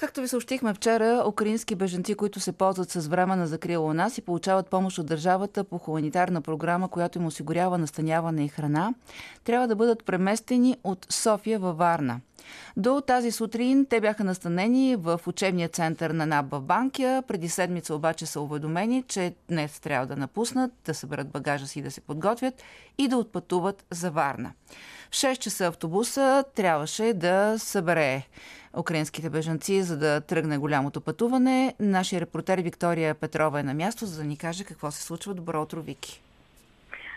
Както ви съобщихме вчера, украински беженци, които се ползват с време на закрила у нас и получават помощ от държавата по хуманитарна програма, която им осигурява настаняване и храна, трябва да бъдат преместени от София във Варна. До тази сутрин те бяха настанени в учебния център на НАБ в Банкия. Преди седмица обаче са уведомени, че днес трябва да напуснат, да съберат багажа си да се подготвят и да отпътуват за Варна. В 6 часа автобуса трябваше да събере украинските бежанци, за да тръгне голямото пътуване. Нашия репортер Виктория Петрова е на място, за да ни каже какво се случва. Добро утро, Вики.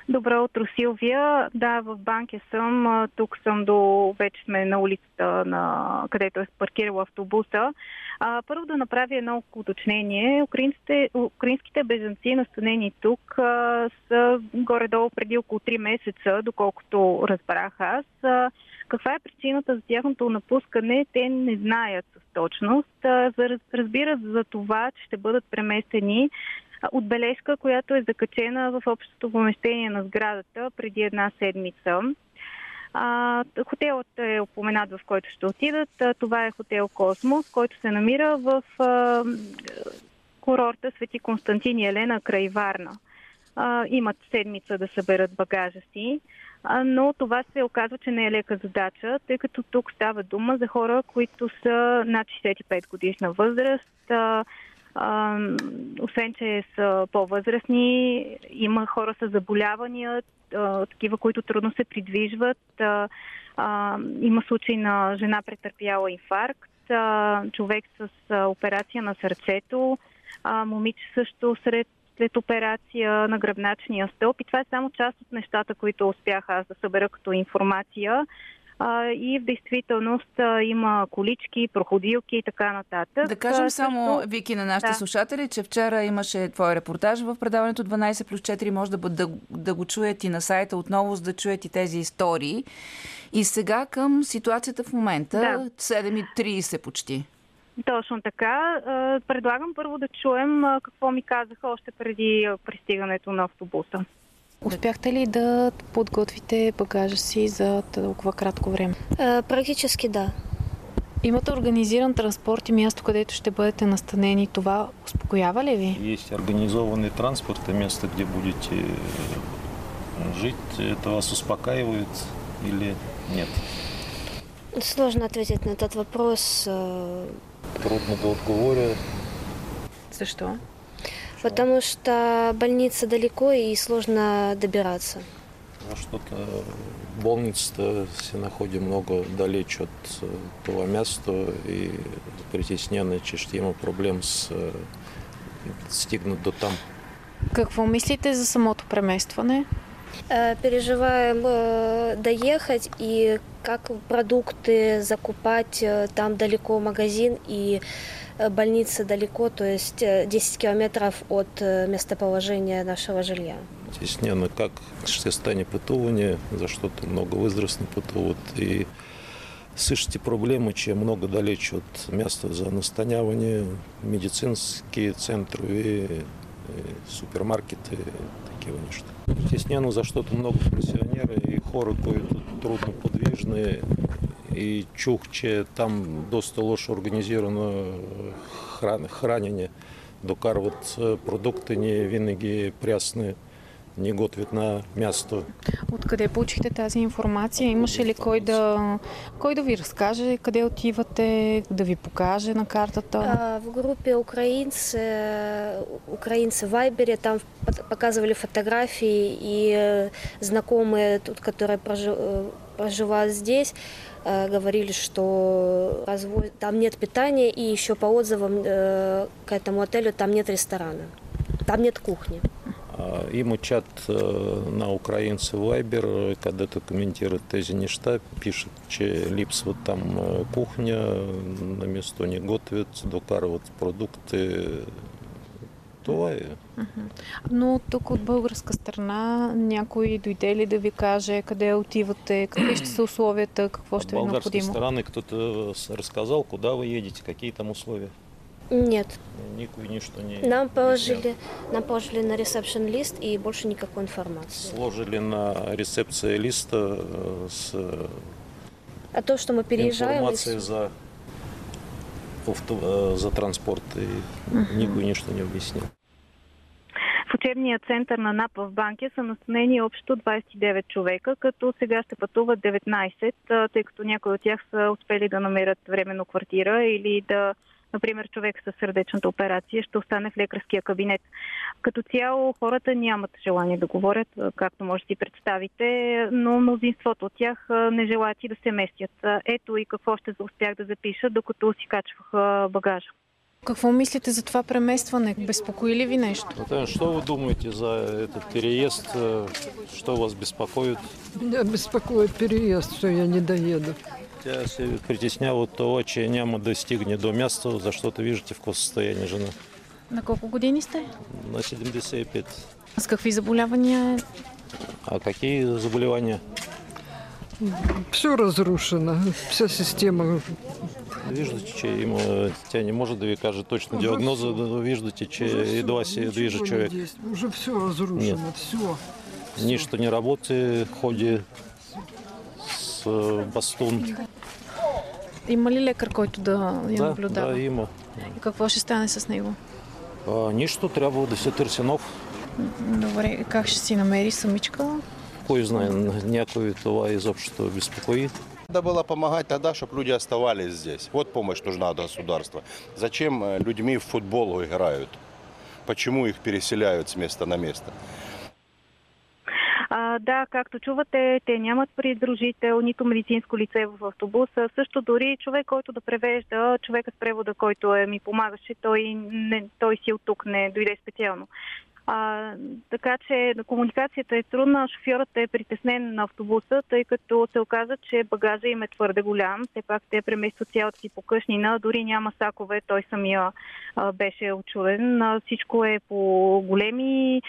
Добро утро, Силвия. Да, в банки съм. Тук съм до... Вече сме на улицата, на... където е паркирал автобуса. А, първо да направя едно уточнение. Украинските, украинските бежанци, настанени тук, а, са горе-долу преди около 3 месеца, доколкото разбрах аз. А, каква е причината за тяхното напускане, те не знаят с точност. А, разбират за това, че ще бъдат преместени отбележка, която е закачена в общото помещение на сградата преди една седмица. Хотелът е упоменат, в който ще отидат. Това е хотел Космос, който се намира в курорта Свети Константин и Елена край Варна. А, имат седмица да съберат багажа си, но това се оказва, че не е лека задача, тъй като тук става дума за хора, които са над 65 годишна възраст. Освен, че са по-възрастни, има хора с заболявания, такива, които трудно се придвижват. Има случай на жена претърпяла инфаркт, човек с операция на сърцето, момиче също сред след операция на гръбначния стълб. И това е само част от нещата, които успях аз да събера като информация а, и в действителност а, има колички, проходилки и така нататък. Да кажем само, също... Вики, на нашите да. слушатели, че вчера имаше твой репортаж в предаването 12 плюс 4. Може да, да, да го чуете и на сайта отново, за да чуете тези истории. И сега към ситуацията в момента, да. 7.30 почти. Точно така. Предлагам първо да чуем какво ми казаха още преди пристигането на автобуса. Успяхте ли да подготвите багажа си за толкова кратко време? А, практически да. Имате организиран транспорт и място, където ще бъдете настанени. Това успокоява ли ви? Есть организованный транспорт и место, где будете жить. Это вас успокаивает или нет? Сложно ответить на этот вопрос. Трудно да отговоря. Защо? Потому что больница далеко и сложно добираться. А что-то больница се находит много далеч от э, того места и притеснена, че ще има проблем с э, стигнат до там. Какво мислите за самото преместване? Э, переживаем доехать и как продукты закупать. Там далеко магазин и больница далеко, то есть 10 э, километров от э, местоположения нашего жилья. Тіснено, як ще стане питування, за що то много возрастно питают. И слышите проблемы, чем много далече от места за настанявание, медицинские центры и, супермаркеты, такие нечто. Тіснено за что-то много пенсионеров и хоры, трудно подвижные, і чух, чи там доста лошо організовано хранення, докарват продукти не винаги прясни, не готвят на място. Откъде получихте тази информация? Имаше ли кой да, кой да ви разкаже къде отивате, да ви покаже на картата? А, в группе украинцы, украинцы в Вайбере, там показывали фотографии и знакомые, тут, которые проживают здесь, говорили, что там нет питания, и еще по отзывам э, к этому отелю там нет ресторана, там нет кухни. Им учат на украинцы Вайбер, когда ты комментирует тези неща, пишет, че липсва там кухня, на место не готовят, докарват продукты, това е. Но тук от българска страна някой дойде ли да ви каже къде отивате, какви ще са условията, какво ще ви е необходимо? От българска страна кто-то разказал, куда вы едете, какие там условия? Нет. Никой ничто не... Нам положили, нам положили на ресепшн лист и больше никакой информации. Сложили на рецепции листа э, с а то, что мы переезжаем... Информацией за за транспорт и никой нищо не обяснил. В учебния център на НАП в Банкия са настанени общо 29 човека, като сега ще пътуват 19, тъй като някои от тях са успели да намерят временно квартира или да Например, човек с сърдечната операция ще остане в лекарския кабинет. Като цяло хората нямат желание да говорят, както може да си представите, но мнозинството от тях не желаят и да се местят. Ето и какво ще успях да запиша, докато си качвах багажа. Какво мислите за това преместване? Безпокои ли ви нещо? Что вы думаете за этот переезд? Что вас беспокоит? Меня беспокоит переезд, что я не доеду. Я се притеснява того, че няма да стигне до мяста, защото виждате в какво състояние жена. На колко години сте? На 75. С какви заболявания? А какие заболевания? Все разрушено, вся система. Виждате, че има, тя не може да ви каже точно диагноза, но виждате, че едва се движи човек. Уже все разрушено, Нет. все. Нищо не работает, ходи с бастун. Има ли лекар, който да я да, наблюдава? Да, има. И какво ще стане с него? А, нищо, трябва да се търси нов. Добре, как ще си намери самичка? Кой знае, някой това изобщо безпокоит. Надо было помогать тогда, чтобы люди оставались здесь. Вот помощь нужна от государства. Зачем людьми в футбол играют? Почему их переселяют с места на место? А, да, както чувате, те нямат придружител, нито медицинско лице в автобуса. Също дори човек, който да превежда, човека с превода, който е, ми помагаше, той, не, той си от тук не дойде специално. А, така че комуникацията е трудна. Шофьорът е притеснен на автобуса, тъй като се оказа, че багажа им е твърде голям. Все пак те преместват цялата си покъшнина. Дори няма сакове. Той самия а, беше очуден. А, всичко е по големи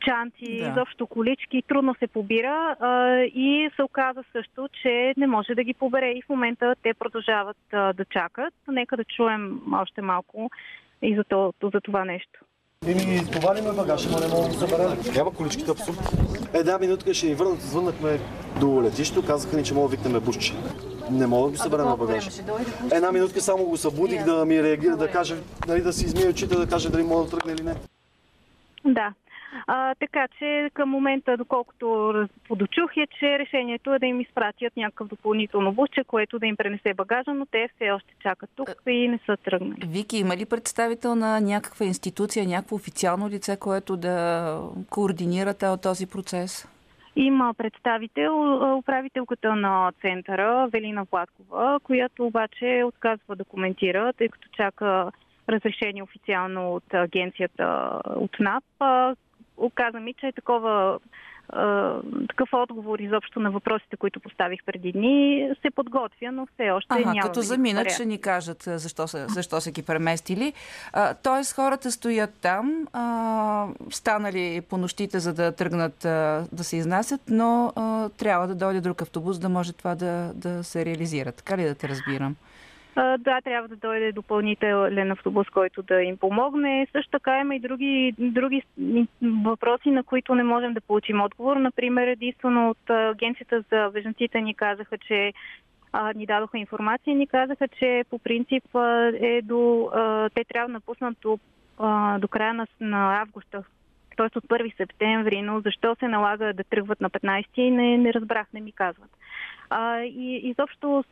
чанти, да. изобщо колички, трудно се побира а, и се оказа също, че не може да ги побере и в момента те продължават а, да чакат. Нека да чуем още малко и за, то, за това нещо. Еми, това ли ме багаж, ама не мога да събера. Няма количките абсурд. Една минутка ще ни върнат, звъннахме до летището, казаха ни, че мога да викнем бушче. Не мога да го съберем на багаж. Една минутка само го събудих да ми реагира, да каже, нали, да си измие очите, да каже дали мога да тръгне или не. Да. А, така че към момента, доколкото подочух е, че решението е да им изпратят някакъв допълнително бусче, което да им пренесе багажа, но те все още чакат тук и не са тръгнали. Вики, има ли представител на някаква институция, някакво официално лице, което да координира този процес? Има представител, управителката на центъра, Велина Владкова, която обаче отказва да коментира, тъй като чака разрешение официално от агенцията от НАП. Оказа ми, че е такова такъв отговор изобщо на въпросите, които поставих преди дни, се подготвя, но все още ага, няма. Като заминат, ще ни кажат защо са, защо са ги преместили. А, тоест, хората стоят там, а, станали по нощите, за да тръгнат а, да се изнасят, но а, трябва да дойде друг автобус, да може това да, да се реализира. Така ли да те разбирам? Да, трябва да дойде допълнителен автобус, който да им помогне. Също така има и други, други въпроси, на които не можем да получим отговор. Например, единствено от Агенцията за бежанците ни казаха, че ни дадоха информация и ни казаха, че по принцип е до, те трябва да напуснат до, до края на, на августа, т.е. от 1 септември, но защо се налага да тръгват на 15 не, не разбрах, не ми казват. И изобщо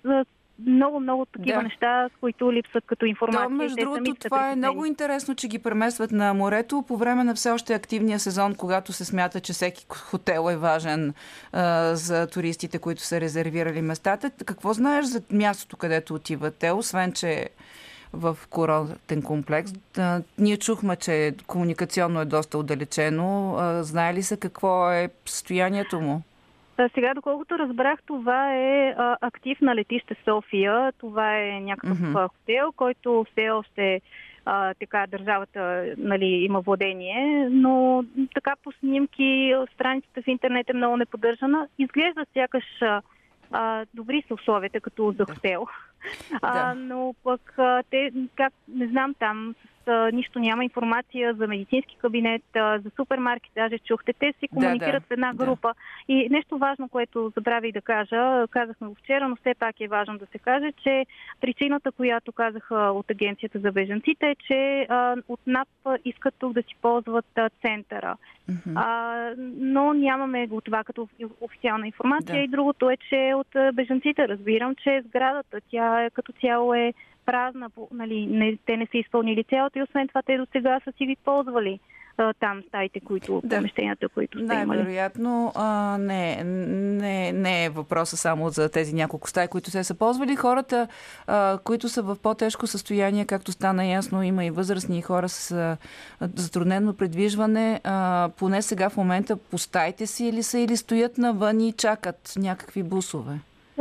много, много такива да. неща, които липсват като информация. Да, между другото, това е много интересно, че ги преместват на морето по време на все още активния сезон, когато се смята, че всеки хотел е важен а, за туристите, които са резервирали местата. Какво знаеш за мястото, където отиват те, освен, че в курортен комплекс. А, ние чухме, че комуникационно е доста отдалечено. А, знае ли се какво е състоянието му? Сега, доколкото разбрах, това е а, актив на летище София. Това е някакъв mm-hmm. хотел, който все още а, така държавата нали, има владение, но така по снимки страницата в интернет е много неподдържана. Изглежда сякаш а, добри са условията като за хотел. Да. А, но пък те, как, не знам там, с нищо няма информация за медицински кабинет, за супермаркет, даже чухте. Те си комуникират да, да, в една група. Да. И нещо важно, което забравих да кажа, казахме го вчера, но все пак е важно да се каже, че причината, която казаха от Агенцията за бежанците е, че а, от НАП искат тук да си ползват а, центъра. Mm-hmm. А, но нямаме го това като официална информация. Да. И другото е, че от бежанците разбирам, че сградата, тя е, като цяло е празна, нали, не, те не са изпълнили цялото и освен това те до сега са си ви ползвали там стаите, които, да. помещенията, които сте имали. Вероятно, а, не, не, не е въпроса само за тези няколко стаи, които се са ползвали. Хората, а, които са в по-тежко състояние, както стана ясно, има и възрастни хора с а, затруднено предвижване, а, поне сега в момента по стаите си или са или стоят навън и чакат някакви бусове.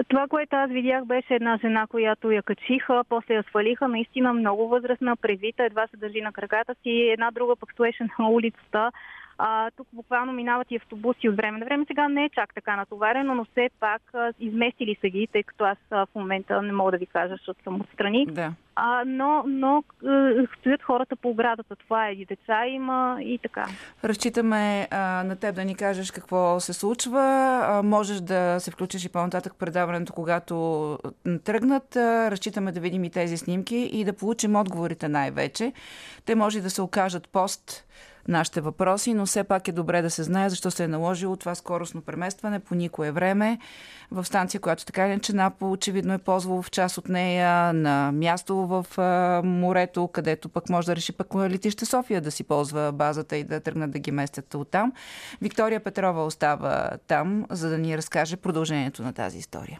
Това, което аз видях, беше една жена, която я качиха, после я свалиха, наистина много възрастна, превита, едва се държи на краката си. Една друга пък стоеше на улицата. А, тук буквално минават и автобуси от време на време. Сега не е чак така натоварено, но все пак а, изместили са ги, тъй като аз а, в момента не мога да ви кажа, защото съм отстрани. Да. А, но но стоят хората по оградата. Това е и деца има и така. Разчитаме а, на теб да ни кажеш какво се случва. А, можеш да се включиш и по-нататък предаването, когато тръгнат. А, разчитаме да видим и тези снимки и да получим отговорите най-вече. Те може да се окажат пост нашите въпроси, но все пак е добре да се знае защо се е наложило това скоростно преместване по никое време в станция, която така иначе НАПО очевидно е ползвало в част от нея, на място в морето, където пък може да реши пък летище София да си ползва базата и да тръгнат да ги местят от там. Виктория Петрова остава там, за да ни разкаже продължението на тази история.